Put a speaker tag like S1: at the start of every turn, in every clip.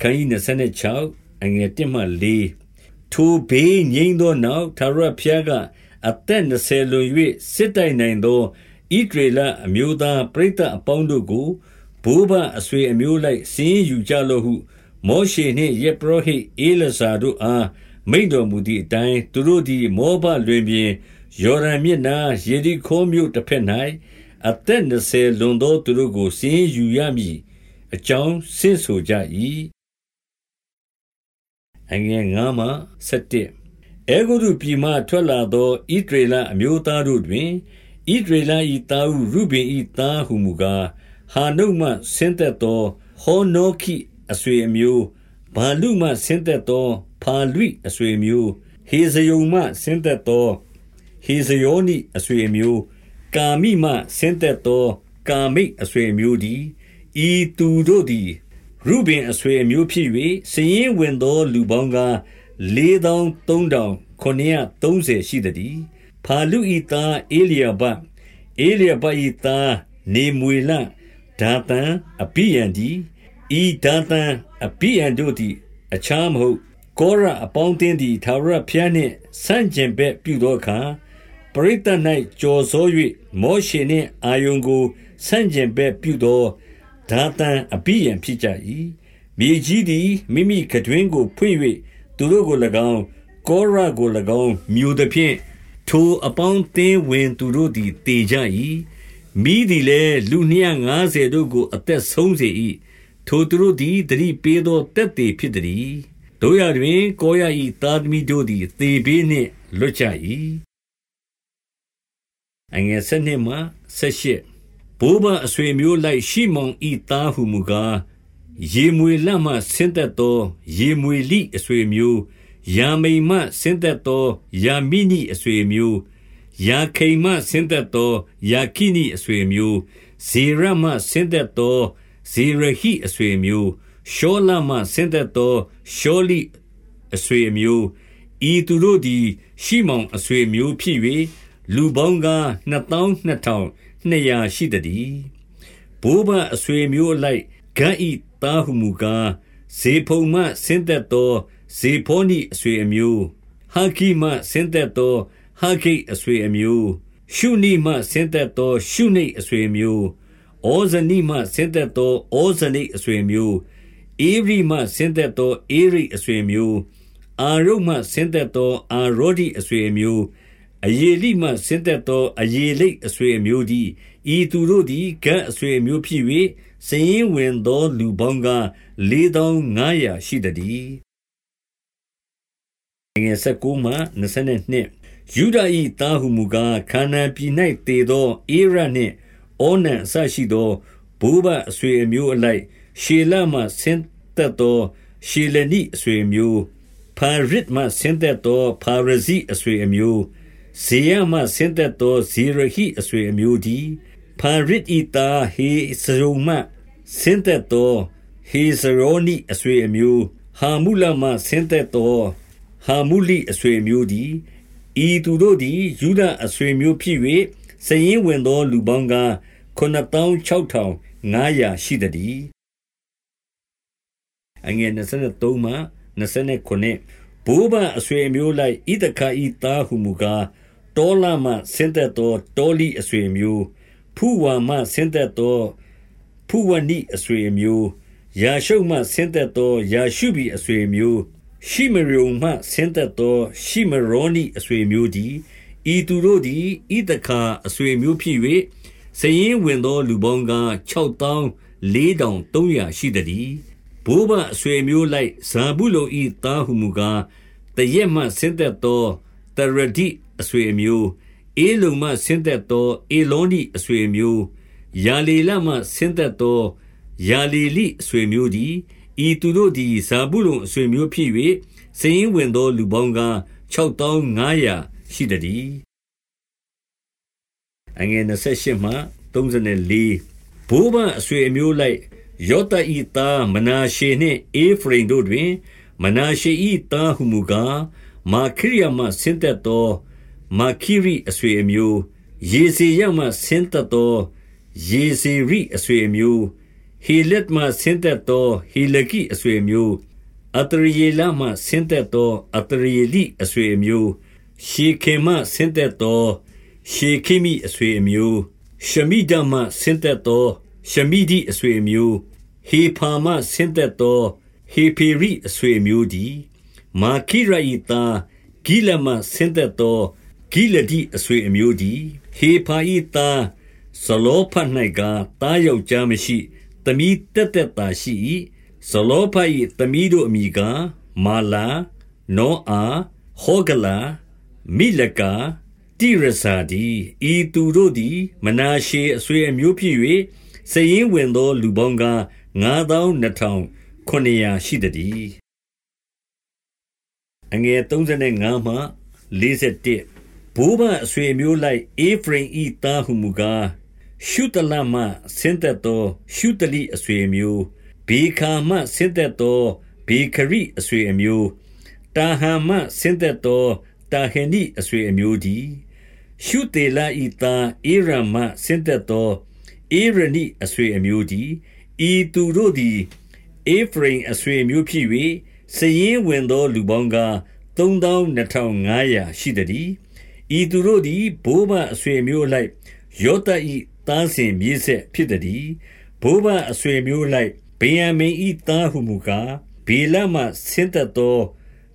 S1: အခန်းကြီး26အငယ်1မှ4ထိုဘေးငြိမ်းသောနောက်သာရဖျားကအသက်20လွန်၍စစ်တိုင်နိုင်သောဣဒရေလအမျိုးသားပရိသတ်အပေါင်းတို့ကိုဘိုးဘအဆွေအမျိုးလိုက်စင်းယူကြလော့ဟုမောရှေနှင့်ယေဘရဟိအေလဇာတို့အားမိန့်တော်မူသည့်အတိုင်းသူတို့သည်မောဘလွင်ပြင်ယော်ဒန်မြစ်နားယေရီခေါမြို့တစ်ဖက်၌အသက်20လွန်သောသူတို့ကိုစင်းယူရမည်အကြောင်းဆင့်ဆိုကြ၏ အငယ်9မှ17အေဂုရုပြည်မှထွက်လာသောဣဒရေလအမျိုးသားတို့တွင်ဣဒရေလ၏သားဟုရုဘင်၏သားဟုမူကားဟာနုမှဆင်းသက်သောဟောနောခိအဆွေအမျိုးဘာလုမှဆင်းသက်သောဖာလွိအဆွေအမျိုးဟေဇယုံမှဆင်းသက်သောဟေဇယောနိအဆွေအမျိုးကာမိမှဆင်းသက်သော ကာမိတ်အဆွေအမျိုးသည်ဤသူတို့သည် ရုဘင်အဆွေအမျိုးဖြစ်၍စည်ရင်ဝင်သောလူပေါင်းက4330ရှိသည်။ဖာလူဤသားအေလျာဘအေလျာဘဤသားနေမွေလဒါသန်အပိယံဒီဤဒါသန်အပိယံတို့သည်အခြားမဟုတ်ကောရအပေါင်းသင်းသည်သာရဖျားနှင့်ဆန့်ကျင်ဘက်ပြုသောအခါပရိသတ်၌ကြော်စိုး၍မောရှေနှင့်အာယုန်ကိုဆန့်ကျင်ဘက်ပြုသော ဒါသန်အပိယံဖြစ်ကြ၏မြေကြီးသည်မိမိကတွင်ကိုဖွင့်၍သူတို့ကို၎င်းကောရကို၎င်းမြို့သည်ဖြင့်ထိုအပေါင်းသင်းဝင်သူတို့သည်တေကြ၏မိသည်လည်းလူ250တို့ကို အသက်ဆုံးစေ၏ထိုသူတို့သည်တတိပေးသောတက်သေးဖြစ်သည်တို့ရတွင် ကောရ၏သာသမီတို့သည်သေဘေးနှင့်လွတ်ကြ၏အငယ်7မှ78 ဘိုးဘအဆွေမျိုးလိုက်ရှိမောင်ဤသားဟုမူကားရေမွေလမှဆင်းသက်သော ရေမွေလိအဆွေမျိုးယာမိန်မှဆင်းသက်သောယာမိနိအဆွေမျိုးယာခိန်မှဆင်းသက်သောယာခိနိအဆွေမျိုးဇေရမှဆင်းသက်သောဇေရဟိအဆွေမျိုးရှောလမှဆင်းသက်သောရှောလိအဆွေမျိုးဤသူတို့သည် ရှိမောင်အဆွေမျိုးဖြစ်၍လူပေါင်းကား2200 ရှိသည်ဘိုးဘအဆွေမျိုးလိုက်ဂတ်ဤသားဟုမူကားဇေဖုံမှဆင်းသက်သောဇေဖောနိအဆွေအမျိုးဟာခိမှဆင်းသက်သောဟာခိအဆွေအမျိုးရှုနိမှဆင်းသက်သော ရှုနိအဆွေအမျိုးဩဇနိမှဆင်းသက်သောဩဇနိအဆွေအမျိုးဧရိမှဆင်းသက်သောဧရိအဆွေအမျိုးအာရုမှဆင်းသက်သောအာရောဒိအဆွေအမျိုး အယေလိမှဆင်းသက်သောအယေလိအဆွေအမျိုးသည်ဤသူတို့သည်ဂတ်အဆွေအမျိုးဖြစ်၍စည်ရင်ဝင်သောလူပေါင်းက4500ရှိသည်ငယ်19မှ22ယူဒာ၏တာဟုမူကားခါနာပြည်၌တည်သောအေရနှင့်အောနံအဆရှိသောဘိုးဘအဆွေအမျိုးအလိုက်ရှေလမှဆင်းသက်သော ရှေလနိအဆွေအမျိုးဖာရစ်မှဆင်းသက်သောဖာရဇိအဆွေအမျိုး ဇေယမှဆင်းသက်သောဇေရဟိအဆွေအမျိုးဒီဖာရစ်ဤတာဟေစရုံမှဆင်းသက်သောဟေဇရောနိအဆွေအမျိုးဟာမုလမှဆင်းသက်သောဟာမုလိအဆွေမျိုးဒီဤသူတို့သည်ယူဒအဆွေမျိုးဖြစ်၍စရင်ဝင်သောလူပေါင်းက96,500ရှိသည်အငယ်23မှ29ဘိုးဘအဆွေမျိုးလိုက်ဣဒခာဤသားဟုမူကား တောလမှဆင်းသက်သော တောလိအဆွေမျိုးဖူဝါမှဆင်းသက်သောဖူဝနိအဆွေမျိုး ယာရှုမှဆင်းသက်သော ယာရှုဘီအဆွေမျိုး ရှိမရုံမှဆင်းသက်သော ရှိမရောနိအဆွေမျိုးသည်ဤသူတို့သည်ဣဒခာအဆွေမျိုးဖြစ်၍စရင်ဝင်သော လူပေါင်းက6400ရှိသည်ဘိုးဘအဆွေမျိုးလိုက် ဇာဘူးလုံဤသားဟုမူကားတရက်မှဆင်းသက်သော တရဒိအဆွေမျိုးအေလုံမှဆင်းသက်သောအေလောနိအဆွေမျိုးယာလေလမှဆင်းသက်သောယာလေလိအဆွေမျိုးသည်ဤသူတို့သည်ဇာဘူးလုံအဆွေမျိုးဖြစ်၍စည်ရင်ဝင်သောလူပေါင်းက6500ရှိသည်အငယ်28မှ34ဘိုးဘအဆွေအမျိုးလိုက်ယောသဤသားမနာရှေနှင့်အေဖရိမ်တို့တွင် မနာရှေဤသားဟုမူကား မာခိရမှဆင်းသက်သော မာခိရိအဆွေအမျိုးယေစီယမှဆင်းသက်သောယေစီရိအဆွေအမျိုးဟေလက်မှဆင်းသက်သောဟေလကိအဆွေအမျိုးအတရေလမှဆင်းသက်သောအတရေလိအဆွေအမျိုးရှေခေမှဆင်းသက်သောရှေခိမိအဆွေအမျိုးရှမိဒမှဆင်းသက်သောရှမိဒီအဆွေအမျိုးဟေဖာမှဆင်းသက်သောဟေဖေရိအဆွေအမျိုးဒီ မာခိရဤသားဂိလမဆင်းသက်သောဂိလတိအဆွေအမျိုးဒီဟေဖာဤသားဇလောဖတ်၌ကတားယောက်ျားမရှိသမီးတက်တက်သာရှိ၏ဇလောဖတ်၏သမီးတို့အမိကမာလာနောအာဟောဂလာမိလကာတိရဇာဒီဤသူတို့သည် မနာရှေအဆွေအမျိုးဖြစ်၍စည်ရင်ဝင်သော လူပေါင်းက9200ရှိသည် အငယ်35မှ41ဘိုးဘအဆွေမျိုးလိုက်အေဖရင်ဤသားဟုမူကားရှုတလမှဆင်းသက်သော ရှုတလိအဆွေမျိုးဘေခာမှဆင်းသက်သောဘေခရိအဆွေအမျိုးတာဟံမှဆင်းသက်သောတာဟနိအဆွေအမျိုးဒီရှုတေလာဤသားအေရမဆင်းသက်သောအေရနိအဆွေအမျိုးဒီဤသူတို့သည်အေဖရင်အဆွေမျိုးဖြစ်၍ စည်ရင်ဝင်သော လူပေါင်းက3250ရှိသည်ဤသူတို့သည်ဘိုးဘအဆွေမျိုးလိုက်ယောသဤသားစဉ်မြေးဆက်ဖြစ်သည်ဘိုးဘအဆွေမျိုးလိုက်ဗေယံမင်ဤသားဟုမူကားဘေလမှဆင်းသက်သော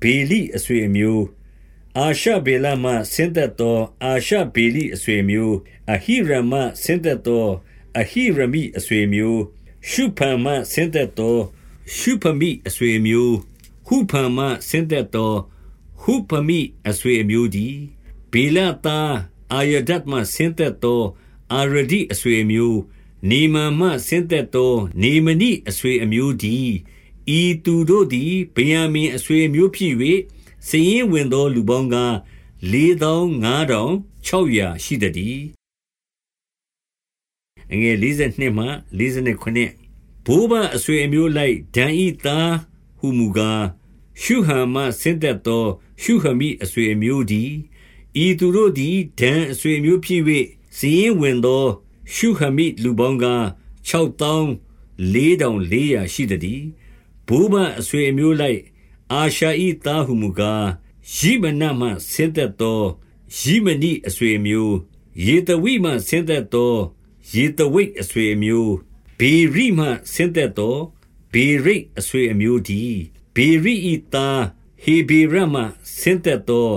S1: ဘေလိအဆွေမျိုးအာရှဗေလမှဆင်းသက်သောအာရှဗေလိအဆွေမျိုးအဟိရမဆင်းသက်သောအဟိရမိအဆွေမျိုးရှုဖန်မှဆင်းသက်သောရှုဖမိအဆွေမျိုး ဟုဖန်မှဆင်းသက်သောဟုဖမိအဆွေအမျိုးဒီဘေလတာအာယဒတ်မှဆင်းသက်သောအာရဒိအဆွေအမျိုးနေမန်မှဆင်းသက်သော နေမနိအဆွေအမျိုးဒီဤသူတို့သည်ဗေယံမင်အဆွေအမျိုးဖြစ်၍စည်ရင်ဝင်သောလူပေါင်းက4500ရှိသည်အငယ်42မှ49ဘိုးဘအဆွေအမျိုးလိုက်ဒံဤသား ဟုမူကားရှုဟံမှဆင်းသက်သော ရှုဟမိအဆွေအမျိုးဒီဤသူတို့သည်ဒံအဆွေအမျိုးဖြစ်၍စည်ရင်ဝင်သော ရှုဟမိလူပေါင်းက6400ရှိသည်ဘိုးဘအဆွေအမျိုးလိုက် အာရှာဤသားဟုမူကားယိမနမှဆင်းသက်သောယိမနိအဆွေမျိုးယေတဝိမှဆင်းသက်သောယေတဝိတ်အဆွေအမျိုးဘေရိမှဆင်းသက်သော ဘေရိတ်အဆွေအမျိုးဒီဘေရိဤသားဟေဘေရမှဆင်းသက်သော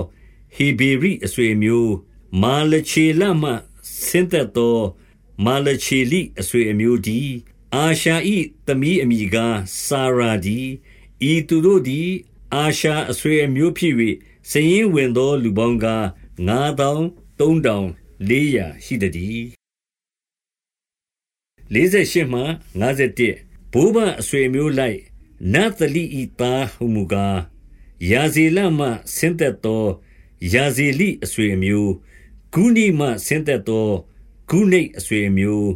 S1: ဟေဘေရိအဆွေအမျိုးမာလချေလမှဆင်းသက်သောမာလချေလိအဆွေအမျိုးဒီအာရှာဤသမီးအမိကားစာရာဒီဤသူတို့သည်အာရှာအဆွေအမျိုးဖြစ်၍စည်ရင်ဝင်သော လူပေါင်းကား9300ရှိသည်48မှ51 ဘိုးဘအဆွေမျိုးလိုက်နသလိဤသားဟုမူကားယာဇေလမှဆင်းသက်သောယာဇေလိအဆွေအမျိုးဂုဏိမှဆင်းသက်သောဂုဏိအဆွေအမျိုး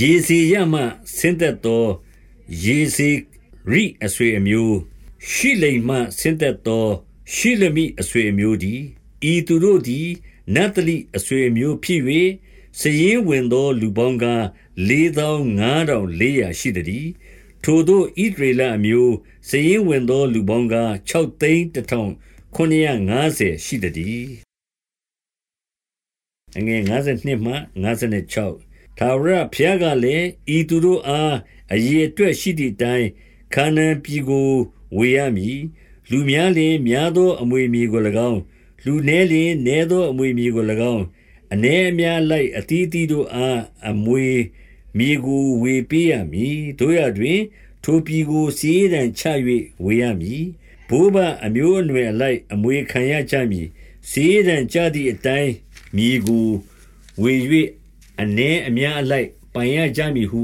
S1: ယေဇေယမှဆင်းသက်သောယေဇေရိအဆွေအမျိုးရှိလိမ်မှဆင်းသက်သောရှိလမိအဆွေအမျိုးဒီဤသူတို့သည်နတ်တလိအဆွေအမျိုးဖြစ်၍ စည်ရင်ဝင်သော လူပေါင်းက4500ရှိသည်ထိုတို့ဣဒရေလအမျိုးစည်ရင်ဝင်သော လူပေါင်းက6သိန်း1950ရှိသည်အငယ်52မှ56ထာဝရဘုရားကလည်းဤသူတို့အားအရေအတွက်ရှိသည့်တိုင်ခါနန်ပြည်ကိုဝေရမည်လူများလင်များသောအမွေမြေကို၎င်းလူနည်းလင်နည်းသောအမွေမြေကို၎င်း အ ਨੇ အများလိုက်အတီးတီတို့အား အမွေမြေကို ဝေပေးရမည်တို့ရတွင် ထိုပြည်ကိုစီးရန်ချ၍ဝေရမည် ဘိုးဘအမျိုးအနွယ်အလိုက် အမွေခံရကြမည်စီးရန်ကြသည့်အတိုင်း မြေကိုဝေ၍အနည်းအများအလိုက် ပိုင်ရကြမည်ဟု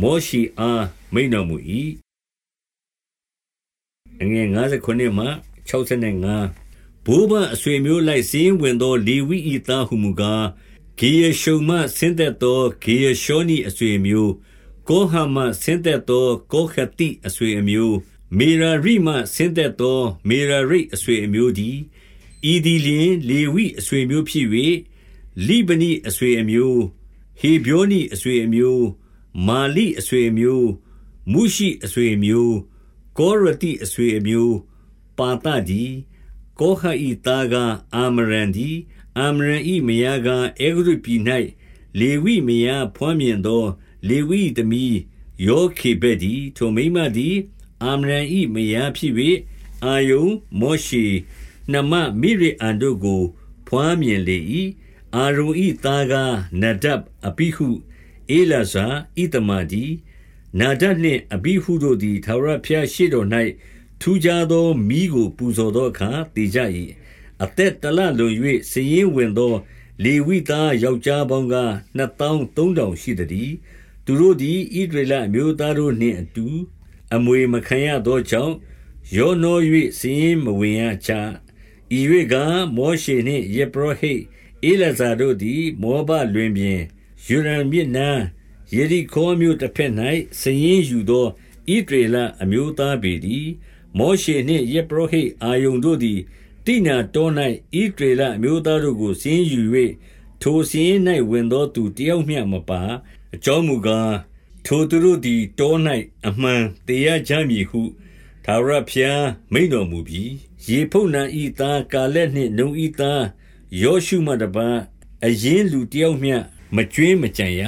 S1: မောရှိအား မိန့်တော်မူ၏အငယ်59မှ65 ဘိုးဘအဆွေမျိုးလိုက်စင်းဝင်သော လေဝိဤသားဟုမူကားဂေယရှုံမှဆင်းသက်သောဂေယရှောနိအဆွေမျိုးကိုဟမှဆင်းသက်သောကိုခတိအဆွေအမျိုး မေရာရိမှဆင်းသက်သော မေရာရိအဆွေအမျိုးဒီဤဒီလင်လေဝိအဆွေမျိုးဖြစ်၍လိဗနိအဆွေအမျိုးဟေဗြောနိအဆွေအမျိုးမာလိအဆွေအမျိုးမုရှိအဆွေအမျိုးကောရတိအဆွေအမျိုးပါတဒီ ကောဟဤသားကအာမရန်ဒီအာမရန်ဤမယားကအေဂရုပြည်၌လေဝိမယားဖွမ်းမြင်သော လေဝိသမီးယောခေဘက်ဒီထိုမိမသည်အာမရန်ဤမယားဖြစ်၍အာယုံမောရှိနှမမိရိအန်တို့ကို ဖွမ်းမြင်လေ၏အာရုံဤသားကနဒပ်အပိဟုအေလာဇာဣတမာဒီနာဒတ်နှင့်အဘိဟုတို့သည်ထာဝရဘုရားရှေ့တော်၌ ထူးခြားသောမိကို ပူဇော်သောအခါတည်ကြ၏အသက်တလလွန်၍စည်ရင်ဝင်သော လေဝိသားယောက်ျားပေါင်းက2300ရှိသည်သူတို့သည်ဣဒရလအမျိုးသားတို့နှင့်အတူ အမွေမခံရသောကြောင့်ယောနော၍စည်ရင်မဝင်ရချဤ၍ကမောရှေနှင့်ယေဘရဟိအေလဇာတို့သည် မောဘလွင်ပြင်ယူရန်မြစ်နာယေရိခေါမြို့တစ်ဖက်၌စည်ရင်ယူသောဣဒရေလအမျိုးသားပေသည် မောရှေနှင့်ယေဘရဟိအာယုန်တို့သည်တိနာတော၌ဣဒရေလအမျိုးသားတို့ကိုစည်ယူ၍ထိုစည်၌ဝင်သောသူတယောက်မျှမပါအကြောင်းမူကားထိုသူတို့သည်တော၌အမှန်တရားကြမည်ဟုသာရဖျားမိန်တော်မူပြီးရေဖုန်နံဤသားကာလက်နှင့်နှုံဤသားယောရှုမတပါအရင်လူတယောက်မျှမကျွင်းမကြံရ